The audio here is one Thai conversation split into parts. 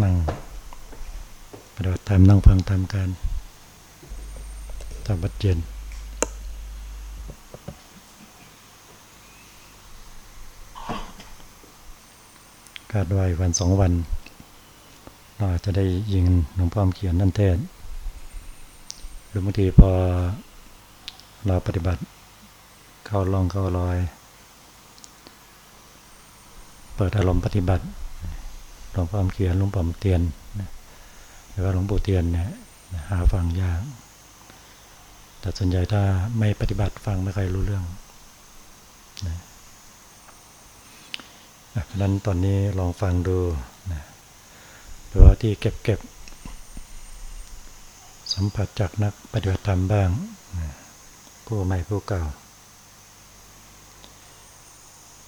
นั่งปฏิบัติธรรมนั่งฟังธรรมกันตอนบัดเย็นคาดว่าวันสองวัน เราจะได้ยิงหลวงพ่อเขียนนั่นเทศหรือบางทีพอเราปฏิบัติเข้าลองเข้ารอย เปิดอารมณ์ปฏิบัติ หลวงพ่อเขียนหลวงปู่เตียนหรือว่าหลวงปู่เตียนเนี่ยหาฟังยาก แต่ส่วนใหญ่ถ้าไม่ปฏิบัติฟังไม่ค่อยรู้เรื่องนะเพราะนั้นตอนนี้ลองฟังดูนะหรือว่าที่เก็บเก็บสัมผัสจากนักปฏิบัติธรรมบ้างผู้ใหม่ผู้เก่า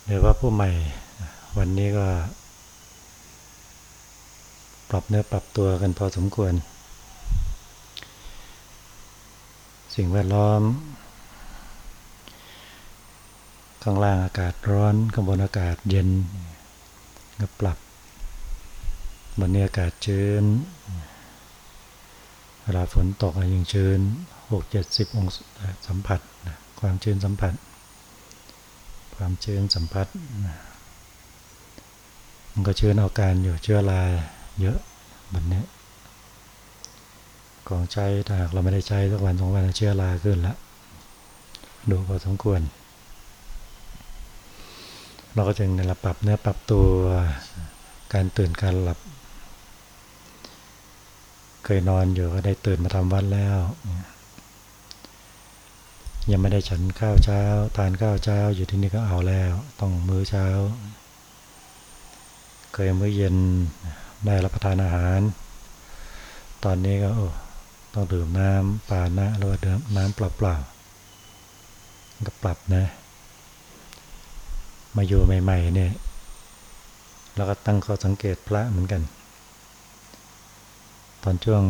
หรือว่าผู้ใหม่วันนี้ก็ ปรับเนื้อปรับตัวกันพอสมควร สิ่งแวดล้อม ข้างล่างอากาศร้อน ข้างบนอากาศเย็นก็ปรับบนนี้อากาศชื้นเวลาฝนตกยังชื้นหกเจ็ดสิบองศาสัมผัส ความชื้นสัมผัส ความชื้นสัมผัส มันก็ชื้นเอาการอยู่เชื้อรา เยอะแบบนี้ของใช้ถ้าหากเราไม่ได้ใช้สักวันสองวันเชื้อราขึ้นล้วดูพอสมควร เราก็จึงในระปรับเนื้อปรับตัวการตื่นการหลับ เคยนอนอยู่ก็ได้ตื่นมาทำวัดแล้ว ยังไม่ได้ฉันข้าวเช้า ทานข้าวเช้า อยู่ที่นี่ก็เอาแล้ว ต้องมื้อเช้า เคยมื้อเย็น ได้รับประทานอาหาร ตอนนี้ก็ต้องดื่มน้ำปานะหรือว่าดื่มน้ำเปล่าๆก็ปรับนะ มาอยู่ใหม่ๆเนี่ยเราก็ตั้งข้อสังเกตพระเหมือนกัน ตอนช่วง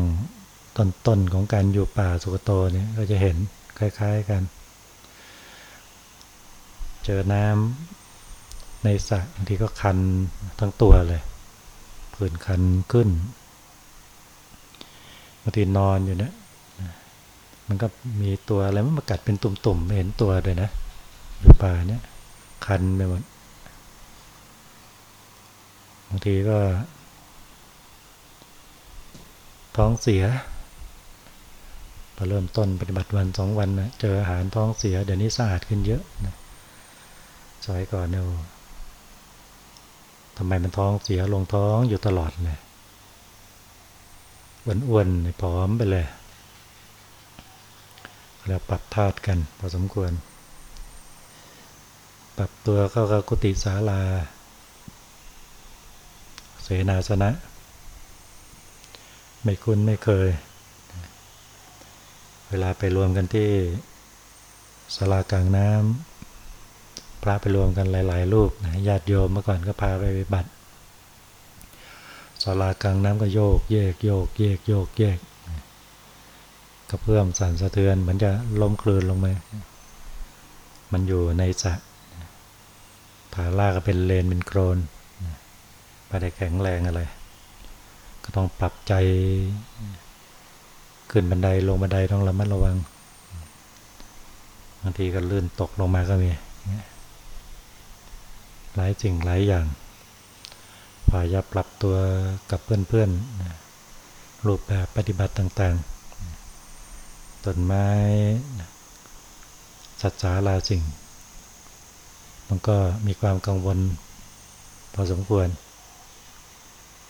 ต้นๆของการอยู่ป่าสุกโตเนี่ยก็จะเห็นคล้ายๆกัน เจอน้ำในสระบางทีก็คันทั้งตัวเลย ผื่นคันขึ้นบางทีนอนอยู่เนี่ยมันก็มีตัวอะไรมันมากัดเป็นตุ่มๆไม่เห็นตัวเลยนะอยู่ป่าเนี่ยคันไปหมดบางทีก็ ท้องเสียพอเริ่มต้นปฏิบัติวันสองวันนะเจออาหารท้องเสีย เดี๋ยวนี้สะอาดขึ้นเยอะนะสมัยก่อนเนี่ย ทำไมมันท้องเสียลงท้องอยู่ตลอดเลยอ้วนๆผอมไปเลยแล้วปรับธาตุกันพอสมควร ปรับตัวเข้ากับกุฏิศาลา เสนาสนะ ไม่คุ้นไม่เคย เวลาไปรวมกันที่ศาลากลางน้ำ พระไปรวมกันหลาย ๆ รูปญาติโยมเมื่อก่อนก็พาไปบัตรศาลากลางน้ำก็โยกเยกโยกเยกโยกเยกกระเพื่อมสั่นสะเทือนเหมือนจะล้มคลืนลงมามันอยู่ในสระผาล่าก็เป็นเลนเป็นโครนไม่ได้แข็งแรงอะไร ก็ต้องปรับใจ ขึ้นบันไดลงบันไดต้องระมัดระวังบางทีก็ลื่นตกลงมาก็มี หลายสิ่งหลายอย่างพยายามปรับตัวกับเพื่อนๆ รูปแบบปฏิบัติต่างๆ ต้นไม้สัตว์สาราสิ่ง มันก็มีความกังวลพอสมควร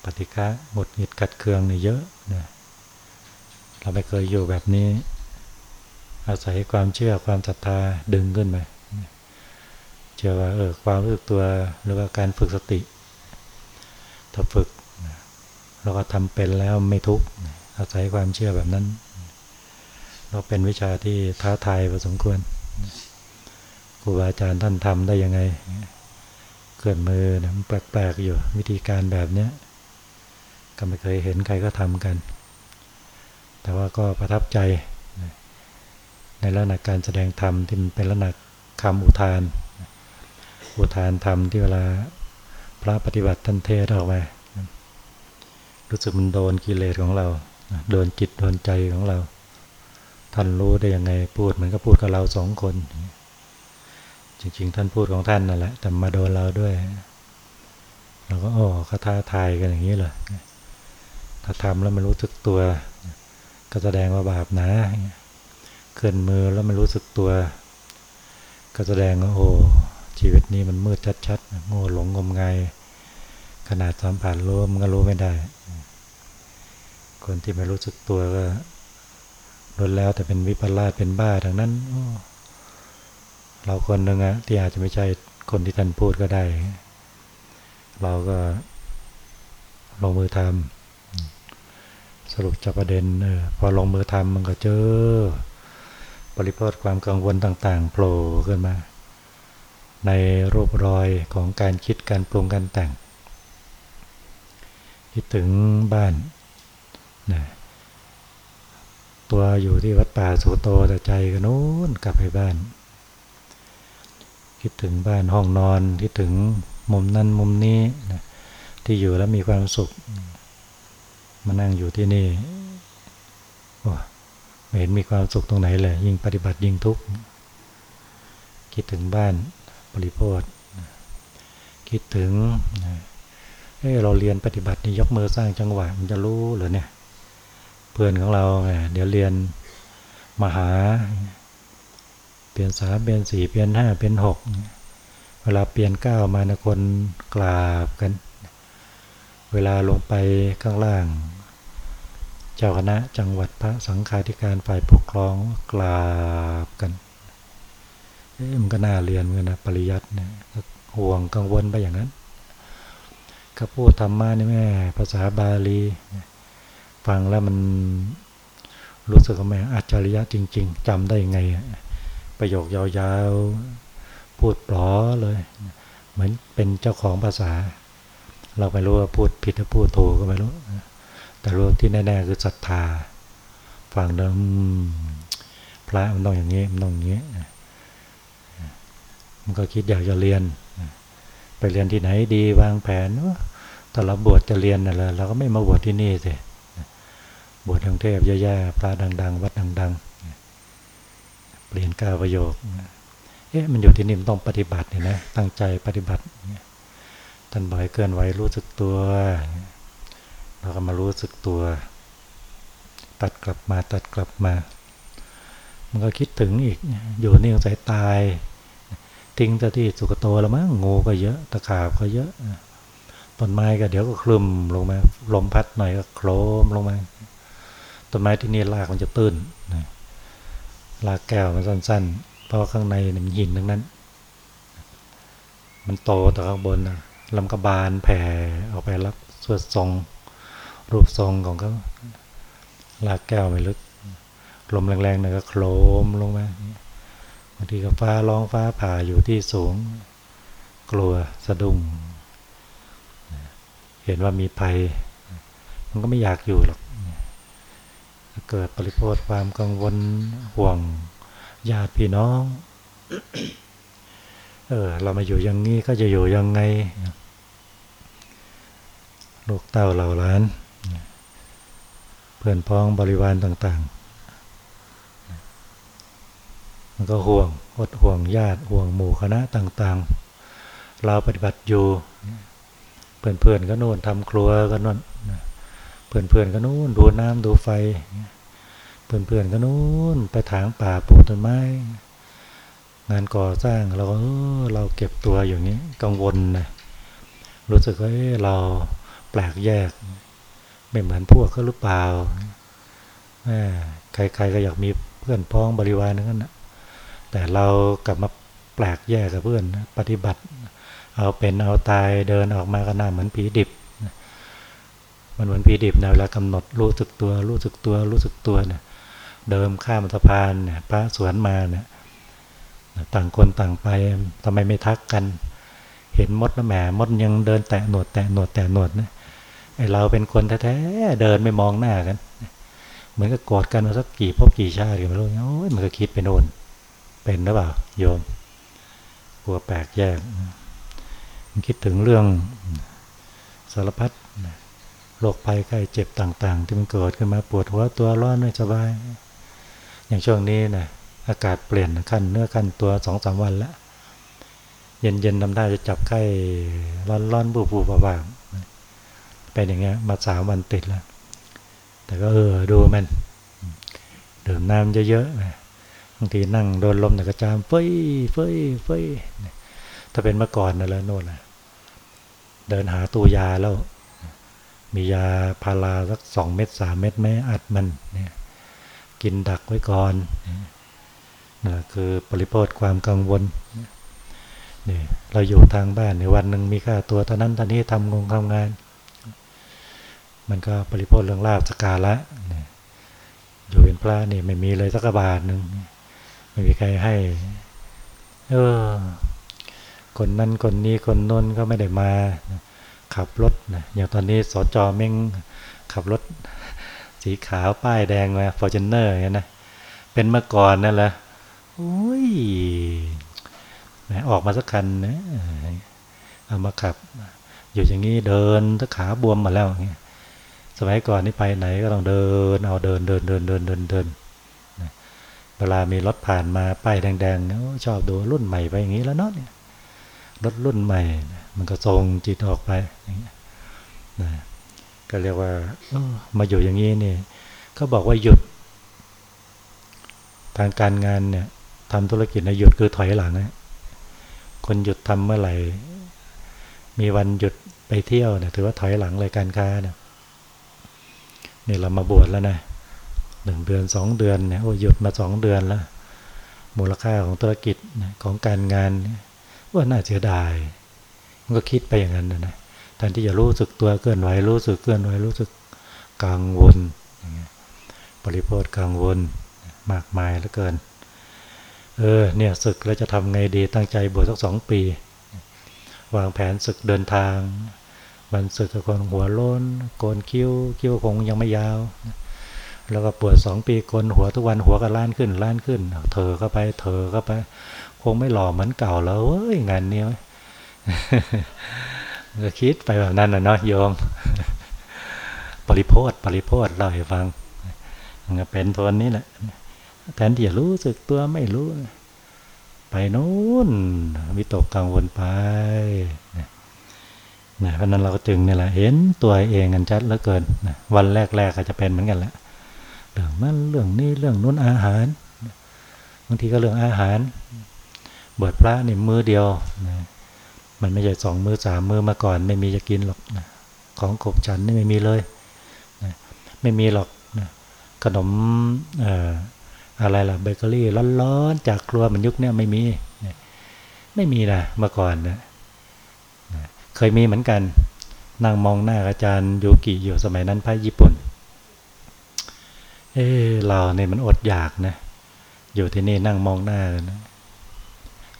ปฏิฆะหมดหงิดกัดเคืองนี่เยอะนะเราไม่เคยอยู่แบบนี้ อาศัยความเชื่อความศรัทธาดึงขึ้นไป เชื่อว่าเออความรู้สึกตัวหรือว่าการฝึกสติ ถ้าฝึกเราก็ทำเป็นแล้วไม่ทุกข์อาศัยความเชื่อแบบนั้น เราเป็นวิชาที่ท้าทายพอสมควรครูบาอาจารย์ท่านทำได้ยังไงเคลื่อนมือนะแปลกๆอยู่ วิธีการแบบเนี้ยก็ไม่เคยเห็นใครก็ทำกัน แต่ว่าก็ประทับใจในลักษณะการแสดงธรรมที่มันเป็นลักษณะคำอุทาน อุทานธรรมที่เวลาพระปฏิบัติท่านเทศออกมารู้สึกมันโดนกิเลสของเรา โดนจิตโดนใจของเรา ท่านรู้ได้ยังไงพูดเหมือนกับพูดกับเราสองคน จริงๆ ท่านพูดของท่านนั่นแหละ แต่มาโดนเราด้วย เราก็อ๋อคาท้าทายกันอย่างนี้เลยถ้าทำแล้วมันรู้สึกตัว ก็แสดงว่าบาปนะเคลื่อนมือแล้วมันรู้สึกตัว ก็แสดงว่าโอ้ ชีวิตนี้มันมืดชัดๆโง่หลงงมงายขนาดสัมผัสรู้มันก็รู้ไม่ได้ คนที่ไม่รู้สึกตัวก็ลดแล้วแต่เป็นวิปลาสเป็นบ้าทางนั้นเราคนหนึ่งอะที่อาจจะไม่ใช่คนที่ท่านพูดก็ได้ เราก็ลงมือทำสรุปจับประเด็นออพอลงมือทำมันก็เจอปริพอดความกังวลต่าง ๆ โผล่ขึ้นมา ในรูปรอยของการคิดการปรุงการแต่ง คิดถึงบ้านนะตัวอยู่ที่วัดป่าสุโตแต่ใจก็นู้นกลับไปบ้าน คิดถึงบ้านห้องนอนคิดถึงมุมนั้นมุมนี้นะที่อยู่แล้วมีความสุข มานั่งอยู่ที่นี่โอ้ไม่เห็นมีความสุขตรงไหนเลยยิ่งปฏิบัติยิ่งทุกข์คิดถึงบ้าน บริโภคคิดถึงเออเราเรียนปฏิบัตินี่ยกมือสร้างจังหวะมันจะรู้หรือเนี่ย เพื่อนของเราเดี๋ยวเรียนมหา เปลี่ยนสามเปลี่ยนสี่เปลี่ยนห้าเปลี่ยนหกเวลาเปลี่ยนเก้ามานะคนกราบกัน เวลาลงไปข้างล่าง เจ้าคณะจังหวัดพระสังฆาธิการฝ่ายปกครองกราบกัน เอ๊ะมันก็น่าเรียนเหมือนนะปริยัติเนี่ยห่วงกังวลไปอย่างนั้นก็พูดธรรมะนี่แม่ภาษาบาลี ฟังแล้วมันรู้สึกว่าแม่อัจฉริยะจริง ๆจำได้ยังไง ประโยคยาวๆ พูดปลอเลย เหมือนเป็นเจ้าของภาษา เราไม่รู้ว่าพูดผิดหรือพูดถูกก็ไม่รู้ แต่รู้ที่แน่ๆคือศรัทธา ฟังแล้วพระมันต้องอย่างนี้มันต้องอย่างนี้ มันก็คิดอยากจะเรียน ไปเรียนที่ไหนดีวางแผนถ้าเราบวชจะเรียนน่ะเราก็ไม่มาบวชที่นี่สิบวชทางเทพแย่ๆพระดัง ๆ วัดดังๆเปลี่ยนก้าประโยคเอ๊ะมันอยู่ที่นี่มันต้องปฏิบัติเนี่ยนะตั้งใจปฏิบัติท่านบ่อกให้เคลื่อนไหวรู้สึกตัวเราก็มารู้สึกตัว ตัดกลับมาตัดกลับมา มันก็คิดถึงอีกอยู่นี่สายตาย ทิ้งแต่ที่สุกโตแล้วมั้งงูก็เยอะตะขาบก็เยอะต้นไม้ก็เดี๋ยวก็คลุมลงมาลมพัดหน่อยก็โครมลงมาต้นไม้ที่นี่รากมันจะตื้นรากแก้วมันสั้น ๆ เพราะข้างในมันหินทั้งนั้น มันโตแต่ข้างบนนะลำกระบาลแผ่ออกไปรับสวดทรง รูปทรงของเขารากแก้วไม่ลึก ลมแรงๆหน่อยก็โครมลงมาบางทีก็ฟ้าร้องฟ้าผ่าอยู่ที่สูง กลัวสะดุ้งเห็นว่ามีภัย มันก็ไม่อยากอยู่หรอกเกิดปริโภทความกังวลห่วงญาติพี่น้อง เออ เรามาอยู่อย่างนี้ก็จะอยู่ยังไง ลูกเต้าเหล่าล้าน เพื่อนพ้องบริวารต่าง ๆ มันก็ห่วงอดห่วงญาติห่วงหมู่คณะต่างๆ เราปฏิบัติอยู่ เพื่อนๆก็นู่นทำครัวก็นู่นเพื่อนๆก็นู่นดูน้ำดูไฟ เพื่อนๆก็นู่นไปถางป่าปลูกต้นไม้ งานก่อสร้างเราก็เราเก็บตัวอย่างนี้กังวลนะรู้สึกว่าเราแปลกแยก ไม่เหมือนพวกเขาหรือเปล่าใครๆก็อยากมีเพื่อนพ้องบริวารนั้นนะ แต่เรากลับมาแปลกแยกกับเพื่อนปฏิบัติ เอาเป็นเอาตายเดินออกมาก็น่าเหมือนผีดิบมันเหมือนผีดิบนะเวลากำหนดรู้สึกตัว รู้สึกตัว รู้สึกตัวเนี่ยเดิมข้ามสะพานเนี่ยพระสวนมาเนี่ยต่างคนต่างไปทำไมไม่ทักกัน เห็นมดแล้วแหมมดยังเดินแตะหนวดแตะหนวดแตะหนวดนะไอเราเป็นคนแท้ๆเดินไม่มองหน้ากัน เหมือนกับกอดกันมาสักกี่พบกี่ชาติกันไม่รู้โอ้ยมันก็คิดไปโน่น เป็นหรือเปล่าโยมกลัวแปลกแยก คิดถึงเรื่องสารพัดโรคภัยไข้เจ็บต่าง ๆ ที่มันเกิดขึ้นมาปวดหัวตัวร้อนไม่สบาย อย่างช่วงนี้นะอากาศเปลี่ยนขั้นเนื้อขั้นตัวสองสามวันแล้วเย็นๆทำได้จะจับไข้ร้อนๆบูบๆบ้างเป็นอย่างเงี้ยมาสามวันติดแล้ว แต่ก็เออดูมันดื่มน้ำเยอะๆ บางทีนั่งโดนลมแต่กระจามเฟ้ยเฟ้ยเฟ้ยถ้าเป็นเมื่อก่อนนะแล้วโน่นนะเดินหาตัวยาแล้ว มียาพาราสักสองเม็ดสามเม็ดแม่อัดมันเนี่ยกินดักไว้ก่อนนะคือปริโภทความกังวลนี่เราอยู่ทางบ้านในวันหนึ่งมีค่าตัวเท่านั้นตอนนี้ทำงงทำงาน มันก็ปริโภทเรื่องลาบสกาละอยู่เป็นพระนี่ไม่มีเลยสักบาทหนึ่ง ไม่มีใครให้ เออ คนนั้นคนนี้คนน้นก็ไม่ได้มาขับรถนะอย่างตอนนี้สจเม้งขับรถ สีขาวป้ายแดงมา Fortuner อย่างนี้นะเป็นเมื่อก่อนนั่นแหละโอ้ยแหมออกมาสักคันนะเอามาขับ อยู่อย่างนี้เดินถ้าขาบวมมาแล้วอย่างเงี้ยสมัยก่อนนี่ไปไหนก็ต้องเดิน เอาเดินเดินเดินเดินเดินเดิน เวลามีรถผ่านมาป้ายแดงๆชอบดูรุ่นใหม่ไปอย่างนี้แล้วเนาะเนี่ยรถรุ่นใหม่ มันก็ทรงจิตออกไปอย่างเงี้ยนะก็เรียกว่ามาอยู่อย่างนี้เนี่เขาบอกว่าหยุด ทางการงานเนี่ยทำธุรกิจในหยุดคือถอยหลังนะคนหยุดทำเมื่อไหร่ มีวันหยุดไปเที่ยวเนี่ยถือว่าถอยหลังเลยการค้าเนี่ยนี่เรามาบวชแล้วนะ หนึ่งเดือนสองเดือนเนี่ยโอ้หยุดมาสองเดือนแล้ว มูลค่าของธุรกิจของการงานว่าน่าเสียดาย มันก็คิดไปอย่างนั้นนะแทนที่จะรู้สึกตัวเคลื่อนไหวรู้สึกเคลื่อนไหวรู้สึกกังวลบริโภคกังวลมากมายเหลือเกิน เออเนี่ยศึกแล้วจะทำไงดีตั้งใจบวชสักสองปี วางแผนศึกเดินทางวันศึกกับคนหัวโล้นโกนคิ้วคิ้วคงยังไม่ยาว แล้วก็ปวดสองปีโกนหัวทุกวันหัวก็ล้านขึ้นล้านขึ้น เธอเข้าไป เธอเข้าไป คงไม่หล่อเหมือนเก่าแล้วเว้ยงานนี้ก็คิดไปแบบนั้นนะเนาะโยม ปริโพธปริโพธเล่าให้ฟังเป็นตัวนี้แหละแทนที่จะรู้สึกตัวไม่รู้ ไปนู้นวิตกกังวลไปนะเพราะนั้นเราก็จึงนี่แหละเห็นตัวเองกันชัดเหลือเกินนะวันแรกๆก็จะเป็นเหมือนกันแหละ เรื่องนั้นเรื่องนี้เรื่องนู้นอาหารบางทีก็เรื่องอาหารบวชพระนี่มือเดียวนะมันไม่ใช่สองมือสามมือมาก่อนไม่มีจะกินหรอกนะของขบฉันนี่ไม่มีเลยนะไม่มีหรอกนะขนมอะไรล่ะเบเกอรี่ร้อนๆจากครัวมันยุคนี้ไม่มีนะไม่มีนะเมื่อก่อนนะเคยมีเหมือนกันนั่งมองหน้าอาจารย์โยกิอยู่สมัยนั้นพระญี่ปุ่น เออเราเนี่ยมันอดอยากนะ อยู่ที่นี่นั่งมองหน้ากันะ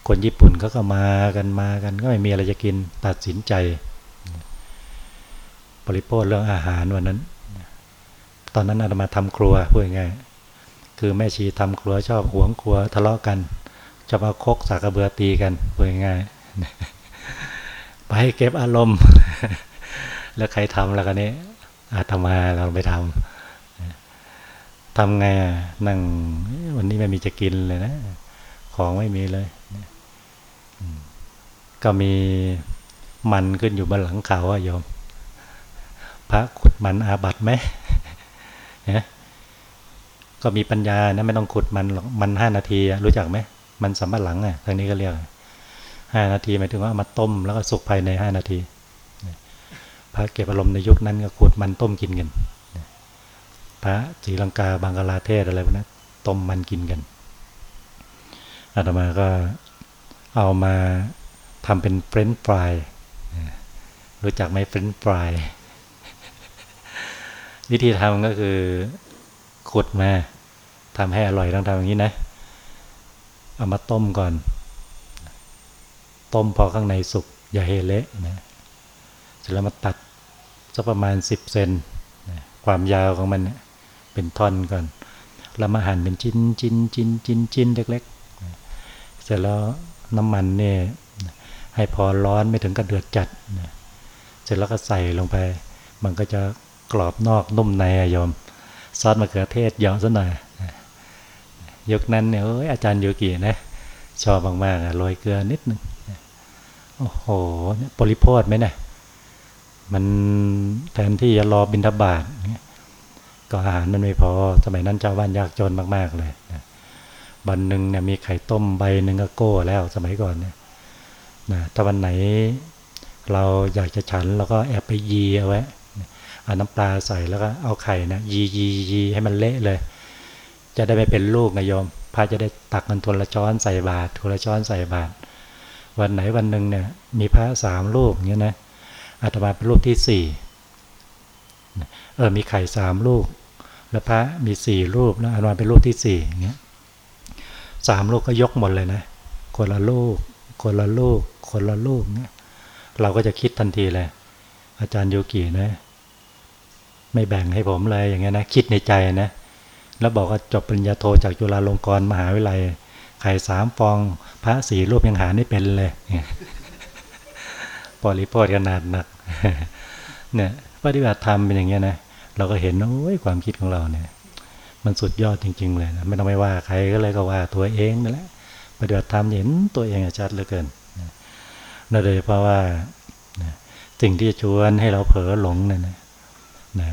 คนญี่ปุ่นเขาก็มากันมากัน ก็ไม่มีอะไรจะกินตัดสินใจ บริโภคเรื่องอาหารวันนั้น ตอนนั้นอาตมาทำครัวพูดง่ายคือแม่ชีทำครัวชอบหวงครัวทะเลาะกันชอบเอาคกสากระเบือตีกันพูดง่ายไปเก็บอารมณ์ แล้วใครทำแล้วกันนี้อาตมาเราไปทำ ทำไงนั่งวันนี้ไม่มีจะกินเลยนะ ของไม่มีเลย ก็มีมันขึ้นอยู่บนหลังเขาอะโยม พระขุดมันอาบัตไหมเนี่ยก็มีปัญญานะไม่ต้องขุดมันหรอกมันห้านาทีรู้จักไหมมันสำปะหลังอะทางนี้ก็เรียกห้านาทีหมายถึงว่ามาต้มแล้วก็สุกภายในห้านาทีพระเก็บอารมณ์ในยุคนั้นก็ขุดมันต้มกินกัน พระศรีลังกาบังกลาเทศอะไรพวกนั้นต้มมันกินกันอาตมาก็เอามาทำเป็นเฟรนช์ฟรายส์รู้จักไหมเฟรนช์ฟรายส์วิธีทำก็คือขุดมาทำให้อร่อยต้องทำอย่างนี้นะ เอามาต้มก่อน ต้มพอข้างในสุกอย่าเฮเละนะเสร็จแล้วมาตัดสักประมาณสิบเซนความยาวของมันเป็นท่อนก่อนแล้วมาหั่นเป็นชิ้นชิ้นชิ้นชิ้นชิ้นเล็กๆ เสร็จแล้วน้ำมันเนี่ยให้พอร้อนไม่ถึงกระเดือดจัด เสร็จแล้วก็ใส่ลงไป มันก็จะกรอบนอกนุ่มในอะโยม ซอสมะเขือเทศเยอะซะหน่อยยุคนั้นเนี่ยอาจารย์โยกีนะชอบมากๆโรยเกลือนิดนึงโอ้โหปริโภทไหมเนี่ยมันแทนที่จะรอบินทบาท ก็อาหารมันไม่พอ สมัยนั้นเจ้าบ้านยากจนมากๆเลยบันหนึ่งเนี่ยมีไข่ต้มใบหนึ่งก็โก้แล้วสมัยก่อนเนี่ยนะถ้าวันไหนเราอยากจะฉันเราก็แอบไปยีเอาไว้เอาน้ำปลาใส่แล้วก็เอาไข่นะยียียีให้มันเละเลย จะได้ไม่เป็นลูกนะโยมพระจะได้ตักมันทวนละช้อนใส่บาตรทวนละช้อนใส่บาตรวันไหนวันหนึ่งเนี่ยมีพระสามลูกเงี้ยนะอาตมาเป็นลูกที่สี่ เออมีไข่สามลูก แล้วพระมีสี่รูปแล้วอาตมาเป็นลูกที่สี่อย่างเงี้ยสามลูกก็ยกหมดเลยนะ คนละลูก คนละลูก คนละลูกเนี่ยเราก็จะคิดทันทีเลย อาจารย์โยกีนะ ไม่แบ่งให้ผมเลยอย่างเงี้ยนะ คิดในใจนะ แล้วบอกว่าจบปริญญาโทจากจุฬาลงกรณ์มหาวิทยาลัย ไข่สามฟอง พระสี่รูปยังหาไม่เป็นเลยปริโภทขนาดหนัก เนี่ยปฏิบัติธรรมเป็นอย่างเงี้ยนะ เราก็เห็นโอ้ยความคิดของเราเนี่ย มันสุดยอดจริง ๆ เลยนะไม่ต้องไปว่าใครก็เลยก็ว่าตัวเองนั่นแหละปฏิบัติธรรมเห็นตัวเองชัดเหลือเกินนั่นเลยเพราะว่าสิ่งที่ชวนให้เราเผลอหลงเนี่ยนะนะ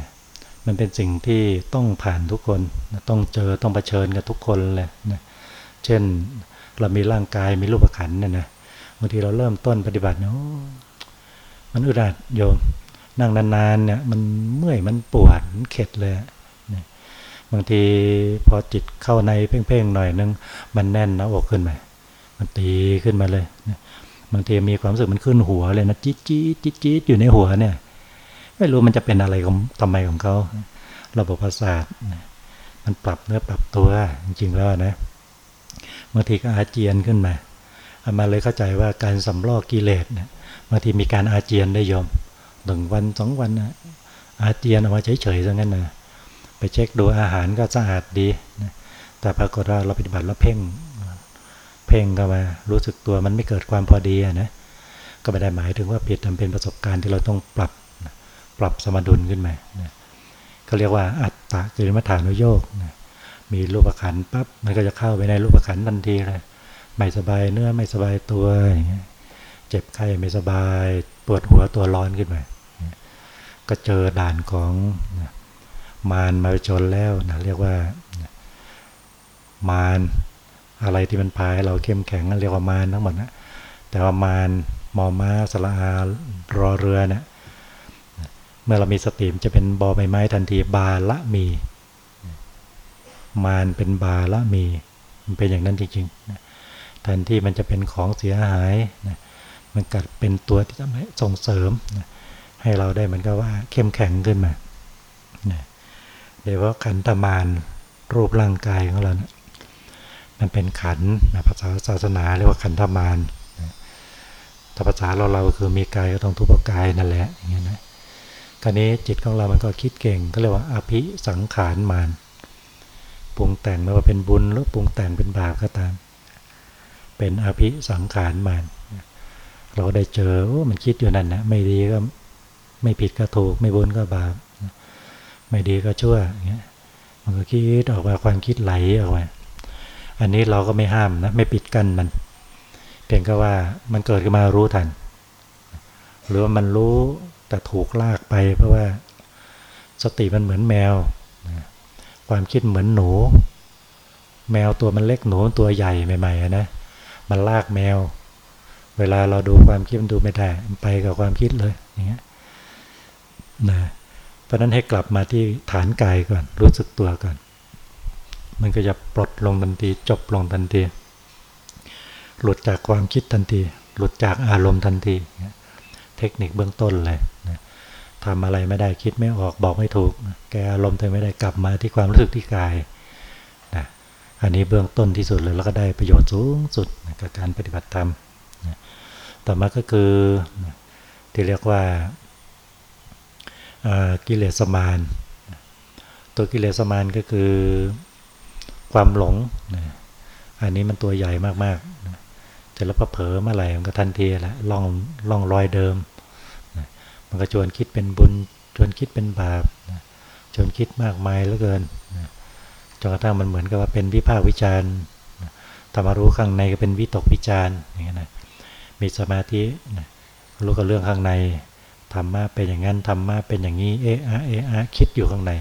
มันเป็นสิ่งที่ต้องผ่านทุกคนต้องเจอต้องเผชิญกับทุกคนเลยนะเช่นเรามีร่างกายมีรูปขันเนี่ยนะบางทีเราเริ่มต้นปฏิบัติเนาะมันอึดอัดโยม นั่งนานๆเนี่ยมันเมื่อยมันปวดมันเข็ดเลยบางทีพอจิตเข้าในเพ่งๆหน่อยนึงมันแน่นนะอกขึ้นมามันตีขึ้นมาเลยบางทีมีความรู้สึกมันขึ้นหัวเลยนะจี๊ดจี๊ดจี๊ดจี๊ดอยู่ในหัวเนี่ย ไม่รู้มันจะเป็นอะไรของทำไมของเขาระบบประสาทมันปรับเนื้อปรับตัวจริงๆแล้วนะบางทีก็อาเจียนขึ้นมาอามาเลยเข้าใจว่าการสำลอกกิเลสเนี่ยบางทีมีการอาเจียนได้ยอม หนึ่งวันสองวันนะอาเจียนออกมาเฉยๆซะงั้นนะไปเช็คดูอาหารก็สะอาดดีนะแต่ปรากฏว่าเราปฏิบัติแล้วเพ่ง เพ่งเข้ามารู้สึกตัวมันไม่เกิดความพอดีนะก็ไม่ได้หมายถึงว่าผิดทำเป็นประสบการณ์ที่เราต้องปรับปรับสมดุลขึ้นมาเขาเรียกว่าอัตตะคือมัฐานุโยกมีรูปขันปั๊บมันก็จะเข้าไปในรูปขันทันทีเลยไม่สบายเนื้อไม่สบายตัวอย่างเงี้ยเจ็บไข้ไม่สบายปวดหัวตัวร้อนขึ้นมา ก็เจอด่านของมารมาจนแล้วนะเรียกว่ามารอะไรที่มันพายเราเข้มแข็งเรียกว่ามารทั้งหมดนะแต่ว่ามารมอมาสละอารอเรือนะี่ยเมื่อเรามีสติมจะเป็นบอใบไม้ทันทีบาละมี มารเป็นบาละมี มันเป็นอย่างนั้นจริงๆทันที่มันจะเป็นของเสียหายนะมันกัดเป็นตัวที่ทำให้ส่งเสริมนะ ให้เราได้เหมือนกับว่า เข้มแข็งขึ้นมาเดี๋ยวว่าขันตมานรูปร่างกายของเรานะมันเป็นขันนะภาษาศาสนาเรียกว่าขันธมารถ้าภาษาเราเราคือมีกายก็ต้องทุบกายนั่นแหละอย่างเงี้ยนะคราวนี้จิตของเรามันก็คิดเก่งก็เรียกว่าอภิสังขารมารปรุงแต่งไม่ว่าเป็นบุญหรือปรุงแต่งเป็นบาปก็ตาม เป็นอภิสังขารมารเราได้เจอโอ้มันคิดอยู่นั่นนะไม่ดีก็ ไม่ผิดก็ถูก ไม่บุญก็บาปไม่ดีก็ชั่วอย่างเงี้ยมันก็คิดออกมาความคิดไหลออกมาอันนี้เราก็ไม่ห้ามนะไม่ปิดกั้นมัน เพียงแค่ว่ามันเกิดขึ้นมารู้ทัน หรือว่ามันรู้แต่ถูกลากไป เพราะว่าสติมันเหมือนแมว ความคิดเหมือนหนู แมวตัวมันเล็กหนูตัวใหญ่ใหม่ๆนะมันลากแมว เวลาเราดูความคิดมันดูไม่ได้ มันไปกับความคิดเลยอย่างเงี้ย นะเพราะนั้นให้กลับมาที่ฐานกายก่อน รู้สึกตัวก่อน มันก็จะปลดลงทันที จบลงทันที หลุดจากความคิดทันที หลุดจากอารมณ์ทันที เทคนิคเบื้องต้นเลยนะทำอะไรไม่ได้คิดไม่ออกบอกไม่ถูก แกอารมณ์เธอไม่ได้กลับมาที่ความรู้สึกที่กายนะอันนี้เบื้องต้นที่สุดเลยแล้วก็ได้ประโยชน์สูงสุดกับการปฏิบัติธรรมต่อมาก็คือที่เรียกว่า กิเลสมาน ตัวกิเลสมานก็คือความหลงนะอันนี้มันตัวใหญ่มากๆนะแต่แล้วพอเผลอเมื่อไหร่มันก็ทันทีแหละล่องล่องรอยเดิมนะมันก็ชวนคิดเป็นบุญชวนคิดเป็นบาปชวนคิดมากมายเหลือเกินจนกระทั่งมันเหมือนกับว่าเป็นวิพากษ์วิจารณ์ธรรมารู้ข้างในก็เป็นวิตกวิจารณ์อย่างเงี้ยนะมีสมาธิรู้กับเรื่องข้างใน ธรรมะเป็นอย่างนั้นธรรมะเป็นอย่างนี้เอะอะเอะอะคิดอยู่ข้างใน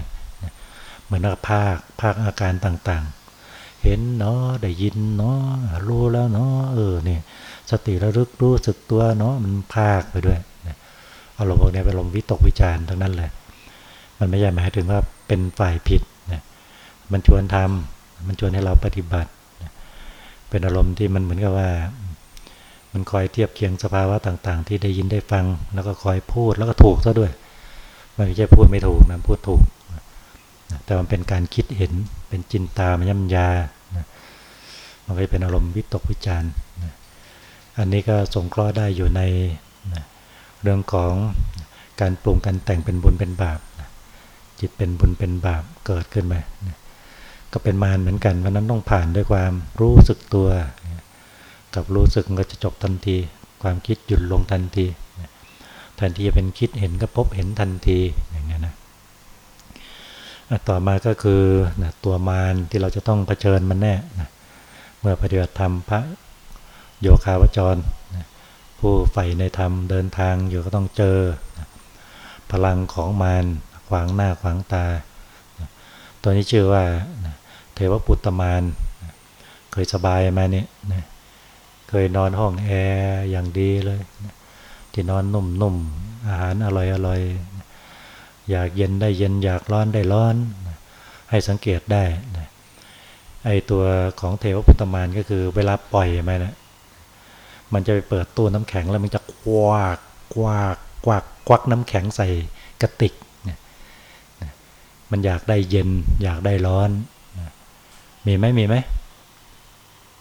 เหมือนกับภาคภาคอาการต่างๆ เห็นเนาะได้ยินเนาะรู้แล้วเนาะเออเนี่ยสติระลึกรู้สึกตัวเนาะมันภาคไปด้วยอารมณ์พวกนี้เป็นอารมณ์วิตกวิจารณ์ทั้งนั้นเลยมันไม่ใช่หมายถึงว่าเป็นฝ่ายผิดนะมันชวนทำมันชวนให้เราปฏิบัติ เป็นอารมณ์ที่มันเหมือนกับว่า มันคอยเทียบเคียงสภาวะต่าง ๆ ที่ได้ยินได้ฟัง แล้วก็คอยพูดแล้วก็ถูกซะด้วย มันไม่ใช่พูดไม่ถูกนะพูดถูก แต่มันเป็นการคิดเห็นเป็นจินตามย่ำยา มันก็เป็นอารมณ์วิตกวิจารณ์อันนี้ก็สงเคราะห์ได้อยู่ในเรื่องของการปรุงการแต่งเป็นบุญเป็นบาปจิตเป็นบุญเป็นบาปเกิดขึ้นมาก็เป็นมารเหมือนกันเพราะนั้นต้องผ่านด้วยความรู้สึกตัว กับรู้สึกก็จะจบทันที ความคิดหยุดลงทันทีทันทีจะเป็นคิดเห็นก็พบเห็นทันทีอย่างเงี้ยนะต่อมาก็คือนะตัวมารที่เราจะต้องเผชิญมันแน่นะเมื่อปฏิบัติธรรมพระโยคาวจรนะผู้ใฝ่ในธรรมเดินทางอยู่ก็ต้องเจอนะพลังของมารขวางหน้าขวางตานะตัวนี้ชื่อว่านะเทวปุตตมารนะเคยสบายมาเนี่ยนะ เคยนอนห้องแอร์อย่างดีเลยที่นอนนุ่มๆ อาหารอร่อยๆ อยากเย็นได้เย็นอยากร้อนได้ร้อน ให้สังเกตได้ไอตัวของเทวพุทธมารก็คือเวลาปล่อยมานะมันจะไปเปิดตู้น้ำแข็งแล้วมันจะควักควักควักควักน้ำแข็งใส่กระติกมันอยากได้เย็น อยากได้ร้อน มีไหมมีไหม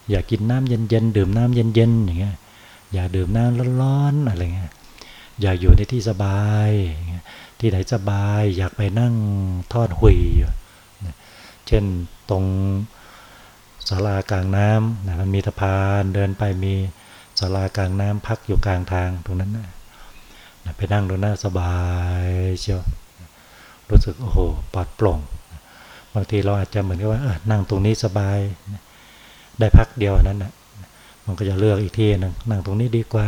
อยากกินน้ำเย็นๆดื่มน้ำเย็นๆอย่างเงี้ยอยากดื่มน้ำร้อนๆอะไรเงี้ยอยากอยู่ในที่สบาย ที่ไหนสบายอยากไปนั่งทอดหุยเช่นตรงศาลากลางน้ำนะมันมีสะพานเดินไปมีศาลากลางน้ำพักอยู่กลางทางตรงนั้นนะไปนั่งตรงนั้นสบายเชียวรู้สึกโอ้โหปลอดโปร่ง บางทีเราอาจจะเหมือนกับว่านั่งตรงนี้สบาย ได้พักเดียวนั้นนะมันก็จะเลือกอีกที่หนึ่งนั่งตรงนี้ดีกว่า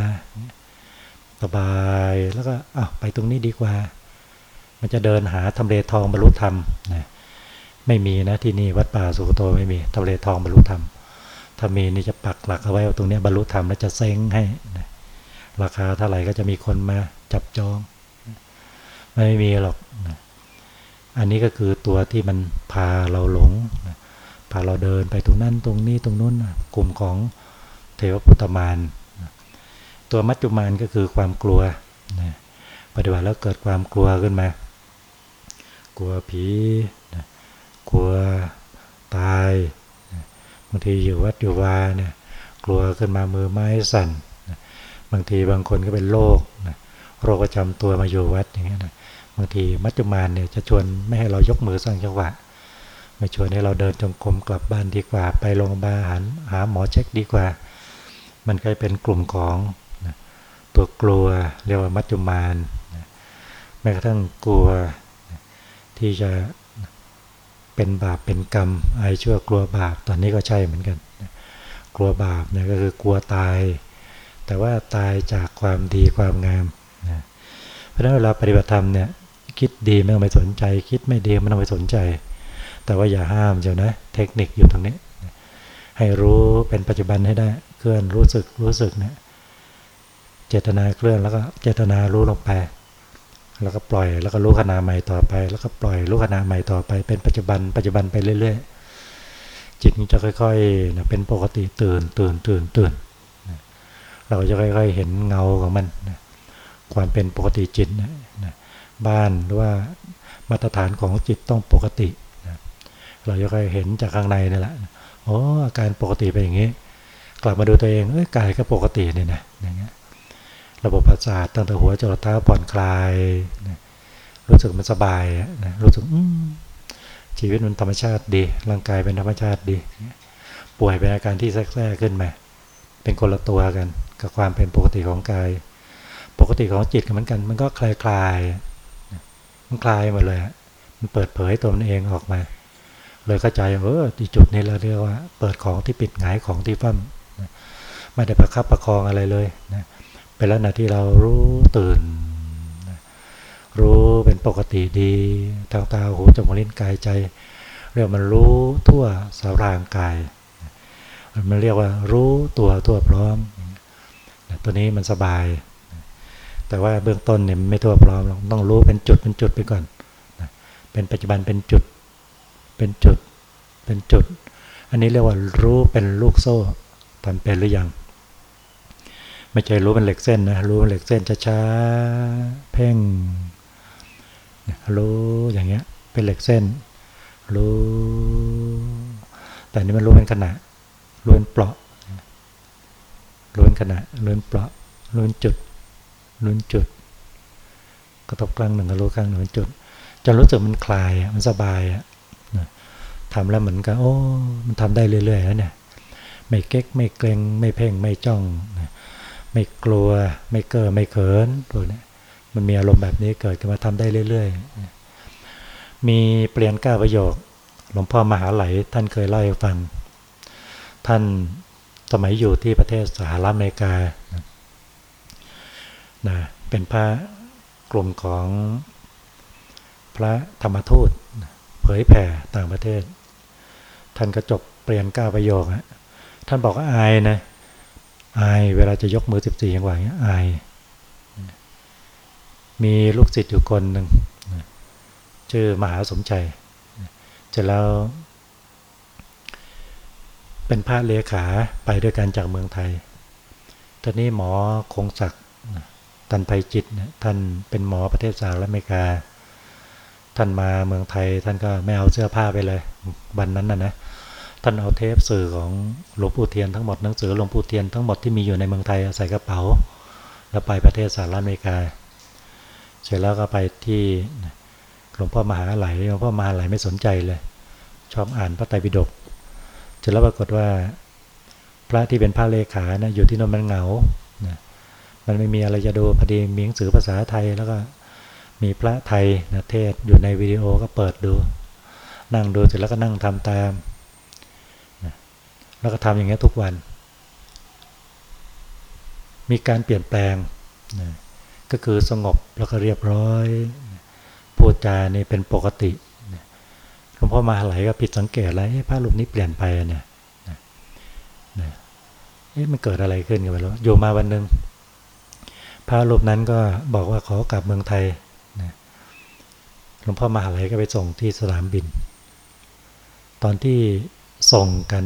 สบายแล้วก็อ้าวไปตรงนี้ดีกว่า มันจะเดินหาทำเลทองบรรลุธรรมนะไม่มีนะที่นี่วัดป่าสุโขโตไม่มีทำเลทองบรรลุธรรมถ้ามีนี่จะปักหลักเอาไว้ตรงนี้บรรลุธรรมแล้วจะเซ้งให้นะราคาเท่าไหร่ก็จะมีคนมาจับจอง ไม่มีหรอกนะอันนี้ก็คือตัวที่มันพาเราหลงนะ พาเราเดินไปตรงนั้นตรงนี้ตรงนู้นกลุ่มของเทวพุทธมารตัวมัจจุมานก็คือความกลัวปฏิบัติแล้วเกิดความกลัวขึ้นมา กลัวผีกลัวตายบางทีอยู่วัดอยู่วาเนี่ยกลัวขึ้นมามือไม้สั่นบางทีบางคนก็เป็นโรคโรคประจำตัวมาอยู่วัดอย่างเงี้ยบางทีมัจจุมานเนี่ยจะชวนไม่ให้เรายกมือสร้างจังหวะ มาชวนให้เราเดินจงกรมกลับบ้านดีกว่า ไปโรงพยาบาลหาหมอเช็คดีกว่า มันก็เป็นกลุ่มของตัวกลัวเรียกว่ามัจจุมานแม้กระทั่งกลัวที่จะเป็นบาปเป็นกรรมไอ้ชั่วกลัวบาปตอนนี้ก็ใช่เหมือนกัน กลัวบาปเนี่ยก็คือกลัวตาย แต่ว่าตายจากความดีความงามนะเพราะฉะนั้นเวลาปฏิบัติธรรมเนี่ยคิดดีไม่ต้องไปสนใจ คิดไม่ดีไม่ต้องไปสนใจ แต่ว่าอย่าห้ามเจ้านะ เทคนิคอยู่ตรงนี้ ให้รู้เป็นปัจจุบันให้ได้ เคลื่อนรู้สึกรู้สึกเนะเจตนาเคลื่อนแล้วก็เจตนารู้ลงไป แล้วก็ปล่อยแล้วก็รู้ขณะใหม่ต่อไป แล้วก็ปล่อยรู้ขณะใหม่ต่อไป เป็นปัจจุบัน ปัจจุบันไปเรื่อย ๆ จิตจะค่อยๆนะเป็นปกติตื่นตื่นตื่นตื่นเราจะค่อยๆเห็นเงาของมันนะความเป็นปกติจิตนะบ้านหรือว่ามาตรฐานของจิตต้องปกติ เราจะค่อยเห็นจากข้างในนี่แหละโอ้อาการปกติเป็นอย่างนี้ กลับมาดูตัวเองเอ้ยกายก็ปกติเนี่ยนะอย่างเงี้ยระบบประสาทตั้งแต่หัวจรดเท้าผ่อนคลายนะรู้สึกมันสบายนะรู้สึกชีวิตมันธรรมชาติดี ร่างกายเป็นธรรมชาติดี ป่วยเป็นอาการที่แทรกขึ้นมา เป็นคนละตัวกัน กับความเป็นปกติของกาย ปกติของจิตเหมือนกัน มันก็คลายๆมันคลายหมดเลย มันเปิดเผยตัวมันเองออกมา เลยเข้าใจเออที่จุดนี้เราเรียกว่า เปิดของที่ปิดหงายของที่ฟั่มไม่ได้ประคับประคองอะไรเลยนะเป็นลักษณะที่เรารู้ตื่น รู้เป็นปกติดีทางตาหูจมูกลิ้นกายใจ เรียกมันรู้ทั่วสารางกาย มันเรียกว่ารู้ตัวทั่วพร้อม ตัวนี้มันสบาย แต่ว่าเบื้องต้นเนี่ยไม่ทั่วพร้อมเราต้องรู้เป็นจุดเป็นจุดไปก่อน เป็นปัจจุบันเป็นจุด เป็นจุด เป็นจุด อันนี้เรียกว่ารู้เป็นลูกโซ่ทำเป็นหรือยัง ไม่ใช่รู้เป็นเหล็กเส้นนะ รู้เป็นเหล็กเส้นช้าๆ เพ่ง รู้อย่างเงี้ย เป็นเหล็กเส้น รู้ แต่นี้มันรู้เป็นขณะ รู้เป็นเปราะล้วนขณะล้วนเปราะล้วนจุดล้วนจุด กระทบกลางหนึ่งกับรู้กลางหนึ่งเป็นจุดจนรู้สึกมันคลาย มันสบายอะ ทำแล้วเหมือนกับโอ้ มันทำได้เรื่อยๆแล้วเนี่ย ไม่เก๊กไม่เกรงไม่เพ่งไม่จ้อง ไม่กลัวไม่เก้อไม่เขินพวกนี้มันมีอารมณ์แบบนี้เกิดขึ้นมาทำได้เรื่อยๆ มีเปลี่ยนก้าประโยค หลวงพ่อมหาไหลท่านเคยเล่าให้ฟัง ท่านสมัยอยู่ที่ประเทศสหรัฐอเมริกานะเป็นพระกลุ่มของพระธรรมทูตเผยแผ่ต่างประเทศ ท่านก็จบเปลี่ยนก้าประโยคฮะท่านบอกว่าอายนะอายเวลาจะยกมือสิบสี่อย่างว่างี้อายมีลูกศิษย์อยู่คนหนึ่งชื่อมหาสมชัยเสร็จแล้ว เป็นพระเลขาไปด้วยกันจากเมืองไทย ตอนนี้หมอคงศักดิ์ตันภัยจิตท่านเป็นหมอประเทศสหรัฐอเมริกา ท่านมาเมืองไทยท่านก็ไม่เอาเสื้อผ้าไปเลยวันนั้นนะนะท่านเอาเทปสื่อของหลวงปู่เทียนทั้งหมดหนังสือหลวงปู่เทียนทั้งหมดที่มีอยู่ในเมืองไทยใส่กระเป๋า แล้วไปประเทศสหรัฐอเมริกา เสร็จแล้วก็ไปที่หลวงพ่อมหาไหลหลวงพ่อมหาไหลไม่สนใจเลย ชอบอ่านพระไตรปิฎกเสร็จแล้วปรากฏว่า พระที่เป็นพระเลขานะอยู่ที่นั่นมันเหงานะมันไม่มีอะไรจะดูพอดีมีหนังสือภาษาไทยแล้วก็ มีพระไทยนะเทศอยู่ในวิดีโอก็เปิดดู นั่งดูเสร็จแล้วก็นั่งทำตามนะแล้วก็ทำอย่างเงี้ยทุกวัน มีการเปลี่ยนแปลงนะก็คือสงบแล้วก็เรียบร้อย พูดจานี่เป็นปกติหลวงพ่อมาไหลก็ผิดสังเกตแล้วพระรูปนี้เปลี่ยนไปเนี่ยเอ๊ะมันเกิดอะไรขึ้นกันไปแล้วอยู่มาวันหนึ่งพระรูปนั้นก็บอกว่าขอกลับเมืองไทย หลวงพ่อมหาไหลก็ไปส่งที่สนามบิน ตอนที่ส่งกัน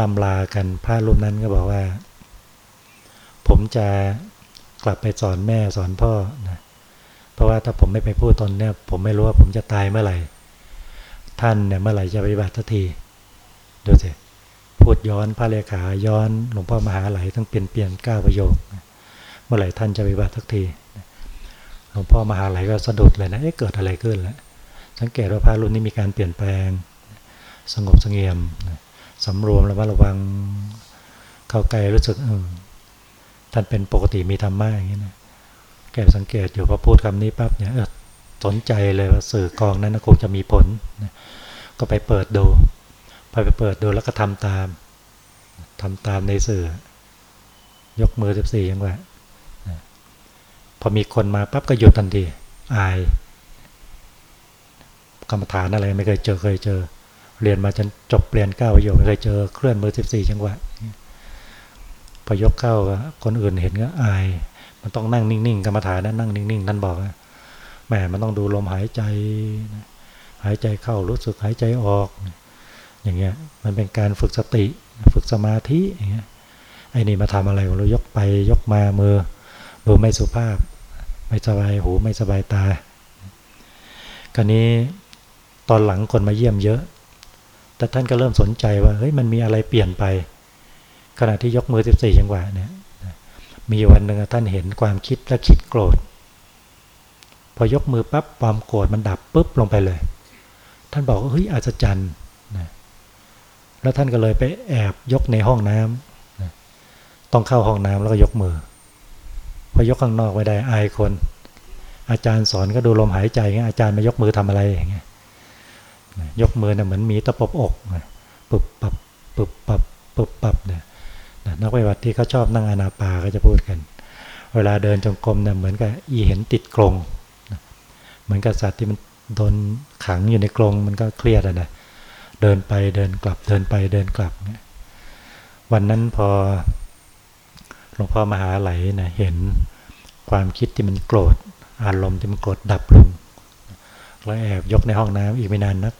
ลำลากันพระรูปนั้นก็บอกว่า ผมจะกลับไปสอนแม่สอนพ่อนะเพราะว่าถ้าผมไม่ไปพูดตอนนี้ผมไม่รู้ว่าผมจะตายเมื่อไหร่ ท่านเนี่ยเมื่อไหร่จะปฏิบัติสักทีดูสิพูดย้อนพระเลขาย้อนหลวงพ่อมหาไหลทั้งเปลี่ยนเปลี่ยนก้าประโยค เมื่อไหร่ท่านจะปฏิบัติสักที หลวงพ่อมหาไหลก็สะดุดเลยนะเอ๊ะเกิดอะไรขึ้นแล้วสังเกตว่าพระรุ่นนี้มีการเปลี่ยนแปลง สงบสงเงียมสำรวมระมัดระวังเข้าใกล้รู้สึกท่านเป็นปกติมีธรรมะอย่างนี้นะแกสังเกตอยู่พอพูดคำนี้ปั๊บเนี่ยสนใจเลยว่าสื่อกองนั้นคงจะมีผลนะก็ไปเปิดดูพอไปเปิดดูแล้วก็ทำตามทำตามในสื่อ ยกมือสิบสี่ยังว่า พอมีคนมาปั๊บก็หยุดทันทีอายกรรมฐานอะไรไม่เคยเจอเคยเจอ เรียนมาจนจบเปลี่ยนเก้าประโยคไม่เคยเจอเคลื่อนมือสิบสี่จังหวะพอยกเข้าคนอื่นเห็นก็อาย มันต้องนั่งนิ่งๆกรรมฐานนะนั่งนิ่งๆท่านบอกแหมมันต้องดูลมหายใจ หายใจเข้ารู้สึกหายใจออก อย่างเงี้ยมันเป็นการฝึกสติฝึกสมาธิอย่างเงี้ยไอ้นี่มาทำอะไรเรายกไปยกมามือดูไม่สุภาพ ไม่สบายหูไม่สบายตาคราวนี้ตอนหลังคนมาเยี่ยมเยอะ แต่ท่านก็เริ่มสนใจว่าเฮ้ยมันมีอะไรเปลี่ยนไป ขณะที่ยกมือ 14จังหวะเนี่ยมีวันหนึ่งท่านเห็นความคิดและคิดโกรธ พอยกมือปั๊บความโกรธมันดับปุ๊บลงไปเลย ท่านบอกว่าเฮ้ยอัศจรรย์แล้วท่านก็เลยไปแอบยกในห้องน้ำต้องเข้าห้องน้ำแล้วก็ยกมือ พอยกข้างนอกไม่ได้อายคน อาจารย์สอนก็ดูลมหายใจเงี้ยอาจารย์มายกมือทำอะไรอย่างเงี้ยยกมือเนี่ยเหมือนมีตะปบอกปุบปับปุบปับปุบปับเนี่ยนักปฏิบัติที่เขาชอบนั่งอนาปาก็จะพูดกัน เวลาเดินจงกรมเนี่ยเหมือนกับอีเห็นติดกรงเหมือนกับสัตว์ที่มันโดนขังอยู่ในกรงมันก็เครียดอะนะเดินไปเดินกลับเดินไปเดินกลับวันนั้นพอ หลวงพ่อมหาไหลนะเห็นความคิดที่มันโกรธ อารมณ์ที่มันโกรธดับลงแล้วแอบยกในห้องน้ำอีกไม่นานนัก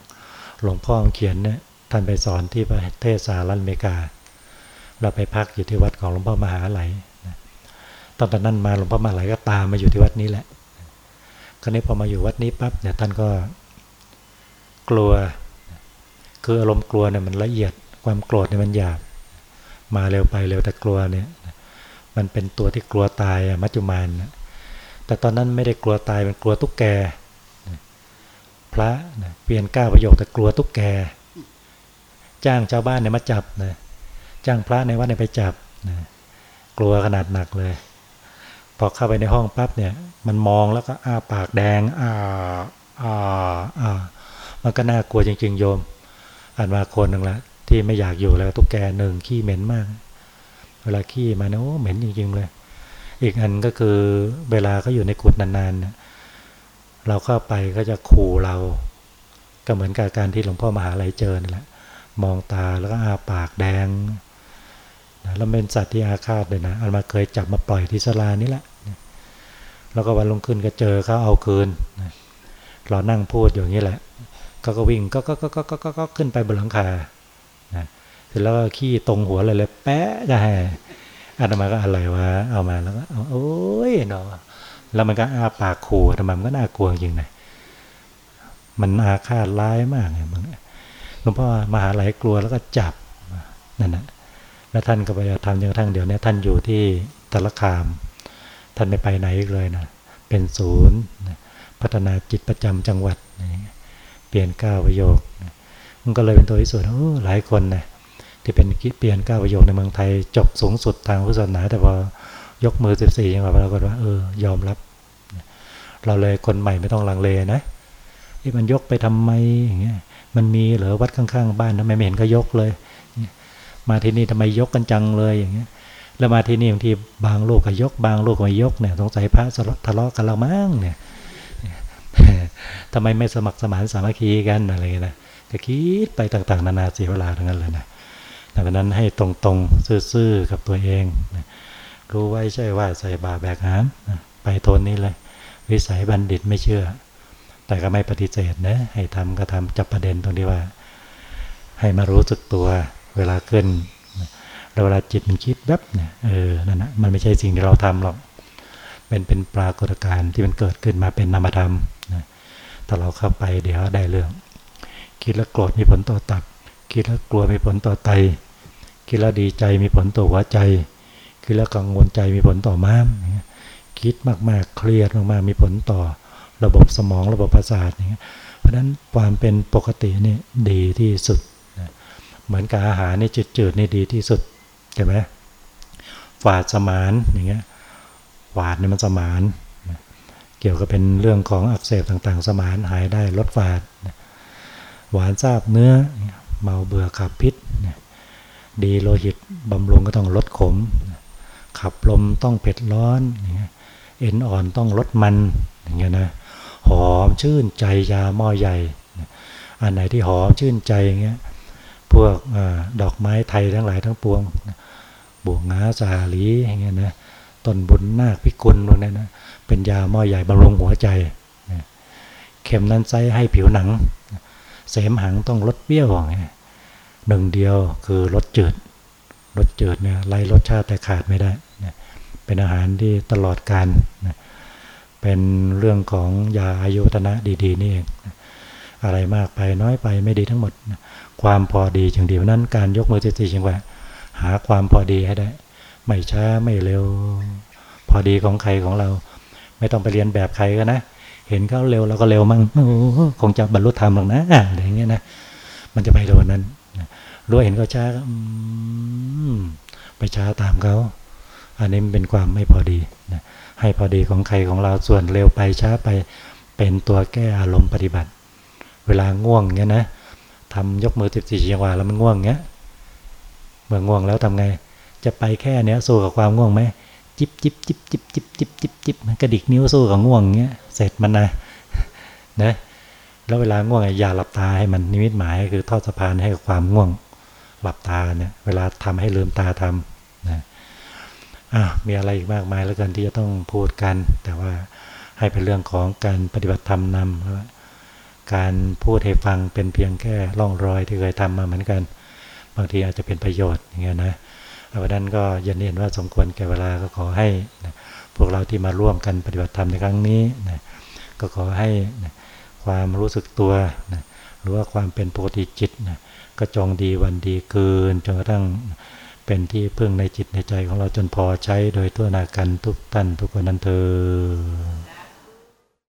หลวงพ่อเขียนเนี่ยท่านไปสอนที่ประเทศสหรัฐอเมริกา เราไปพักอยู่ที่วัดของหลวงพ่อมหาไหลตอนนั้นมาหลวงพ่อมหาไหลก็ตามมาอยู่ที่วัดนี้แหละคราวนี้พอมาอยู่วัดนี้ปั๊บเนี่ยท่านก็กลัว คืออารมณ์กลัวเนี่ยมันละเอียด ความโกรธเนี่ยมันหยาบ มาเร็วไปเร็วแต่กลัวเนี่ย มันเป็นตัวที่กลัวตายมัจจุมานแต่ตอนนั้นไม่ได้กลัวตายมันกลัวตุ๊กแก พระเปลี่ยนก้าประโยคแต่กลัวตุ๊กแก จ้างชาวบ้านเนี่ยมาจับนะจ้างพระในวัดเนี่ยไปจับนะกลัวขนาดหนักเลย พอเข้าไปในห้องปั๊บเนี่ย มันมองแล้วก็อ้าปากแดงอ้าอ้าอ้ามันก็น่ากลัวจริง ๆ โยมอ่านมาคนหนึ่งละที่ไม่อยากอยู่แล้วตุ๊กแกหนึ่งขี้เหม็นมาก เวลาขี้มาเนี่ยโอ้เหม็นจริงๆเลย อีกอันก็คือเวลาเขาอยู่ในกุฏนานๆ เราเข้าไปก็จะขู่เรา ก็เหมือนกับการที่หลวงพ่อมหาลัยเจอนั่แหละ มองตาแล้วก็อาปากแดงนะแล้วเป็นสัตว์ที่อาฆาตเลยนะอันมาเคยจับมาปล่อยที่สลานี่แหละแล้วก็วันลงขึ้นก็เจอเขาเอาคืนเรานั่งพูดอย่างนี้แหละก็ก็วิ่งก็ก็ก็ก็ก็ก็ขึ้นไปบนหลังคา สร็จแล้วก็ขี้ตรงหัวเลยเลย แปะจะให้อาตมาก็อะไรวะเอามาแล้วก็โอ้ยเนาะแล้วมันก็อาปากขู่ทำไมมันก็น่ากลัวจริงนะมันอาฆาตร้ายมากเลยมึงหลวงพ่อมหาไหลกลัวแล้วก็จับนั่นแหะแล้วท่านก็ไปทำจนกระทั่งเดี๋ยวนี้ท่านอยู่ที่ตะลคาม ท่านไม่ไปไหนอีกเลยนะเป็นศูนย์พัฒนาจิตประจำจังหวัด เปลี่ยนก้าวประโยค มันก็เลยเป็นตัวที่สุดหลายคนนะ ที่เป็นเปลี่ยนก้าประโยคในเมืองไทย จบสูงสุดทางพุทธศาสนา แต่พอยกมือสิบสี่ยังแบบปรากฏว่าเออยอมรับ เราเลยคนใหม่ไม่ต้องลังเลนะที่มันยกไปทำไมอย่างเงี้ยมันมีเหรอวัดข้างๆ บ้านทำไมไม่เห็นก็ยกเลย มาที่นี่ทำไมยกกันจังเลยอย่างเงี้ยแล้วมาที่นี่บางทีบางลูกก็ยก บางลูกไม่ยกเนี่ยสงสัยพระทะเลาะกันเรามั้งเนี่ยทำไมไม่สมัครสมานสามัคคีกันอะไรนะก็คิดไปต่าง ๆ นานาเสียเวลาทั้งนั้นเลยนะ ดังนั้นให้ตรงๆ ซื่อๆ กับตัวเองรู้ไว้ใช่ว่าใส่บาแบกหามไปโทนนี้เลย วิสัยบัณฑิตไม่เชื่อ แต่ก็ไม่ปฏิเสธนะ ให้ทำก็ทำจับประเด็นตรงที่ว่า ให้มารู้สึกตัวเวลาเกินเวลาจิตมันคิดแบบเนี่ยเออนั่นนะมันไม่ใช่สิ่งที่เราทำหรอกเป็นเป็นปรากฏการณ์ที่มันเกิดขึ้นมาเป็นนามธรรมนะถ้าเราเข้าไปเดี๋ยวได้เรื่อง คิดแล้วโกรธมีผลต่อตับ คิดแล้วกลัวมีผลต่อไต คิดแล้วดีใจมีผลต่อหัวใจ คิดแล้วกังวลใจมีผลต่อม้าม คิดมากๆ เครียดมากๆ มีผลต่อระบบสมองระบบประสาทอย่างเงี้ยเพราะฉะนั้นความเป็นปกตินี่ดีที่สุด เหมือนกับอาหารนี่จืดๆนี่ดีที่สุดใช่ไหมฝาดสมานอย่างเงี้ยหวาดนี่มันสมาน เกี่ยวกับเป็นเรื่องของอักเสบต่างๆ สมานหายได้ลดฝาดหวานซาบเนื้อ เมาเบื่อขับพิษ ดีโลหิตบำรุงก็ต้องลดขม ขับลมต้องเผ็ดร้อนเอ็นอ่อนต้องลดมันอย่างเงี้ยนะหอมชื่นใจยาหม้อใหญ่ อันไหนที่หอมชื่นใจอย่างเงี้ยพวกอดอกไม้ไทยทั้งหลายทั้งปวงบวงงาสาลีอย่างเงี้ยนะต้นบุญนาคพิกุลพวกนั้นนะเป็นยาหม้อใหญ่บำรุงหัวใจเข็มนั้นไซให้ผิวหนัง เสมหังต้องลดเปรี้ยวอย่างเงี้ย หนึ่งเดียวคือลดจืดลดจืดเนี่ยไล่รสชาติแต่ขาดไม่ได้เป็นอาหารที่ตลอดการเป็นเรื่องของยาอายุตนะดี ๆ นี่เองอะไรมากไปน้อยไปไม่ดีทั้งหมดความพอดีจึงดีเพราะนั้นการยกมือสี่จังหวะหาความพอดีให้ได้ ไม่ช้าไม่เร็ว พอดีของใครของเรา ไม่ต้องไปเรียนแบบใครก็นะ เห็นเขาเร็วเราก็เร็วมั่งคงจะบรรลุธรรมหรอกนะอะไรอย่างเงี้ยนะมันจะไปโดนนั้น รู้เห็นเขาช้าไปช้าตามเขาอันนี้มันเป็นความไม่พอดีนะให้พอดีของใครของเราส่วนเร็วไปช้าไปเป็นตัวแก้อารมณ์ปฏิบัติ เวลาง่วงเงี้ยนะทำยกมือสิบสี่จังหวะแล้วมันง่วงเงี้ยเมื่อง่วงแล้วทำไง จะไปแค่เนี้ยสู้กับความง่วงไหมจิบจิบจิบจิบจิบจิบจิบจิบกระดิกนิ้วสู้กับง่วงเงี้ยเสร็จมันนะนะแล้วเวลาง่วงอย่าหลับตาให้มันนิมิตหมายคือทอดสะพานให้กับความง่วง หลับตาเนี่ยเวลาทำให้ลืมตาทำนะอะมีอะไรอีกมากมายแล้วกันที่จะต้องพูดกัน แต่ว่าให้เป็นเรื่องของการปฏิบัติธรรมนำการพูดให้ฟังเป็นเพียงแค่ร่องรอยที่เคยทำมาเหมือนกัน บางทีอาจจะเป็นประโยชน์อย่างเงี้ยนะเพราะนั้นก็ยันเห็นว่าสมควรแก่เวลาก็ขอให้นะพวกเราที่มาร่วมกันปฏิบัติธรรมในครั้งนี้นะก็ขอให้นะความรู้สึกตัวนะหรือว่าความเป็นปกติจิตนะ ก็จงดีวันดีคืนจนกระทั่งเป็นที่พึ่งในจิตในใจของเราจนพอใช้โดยตัวนากันทุกท่านทุกคนนั้นเธอ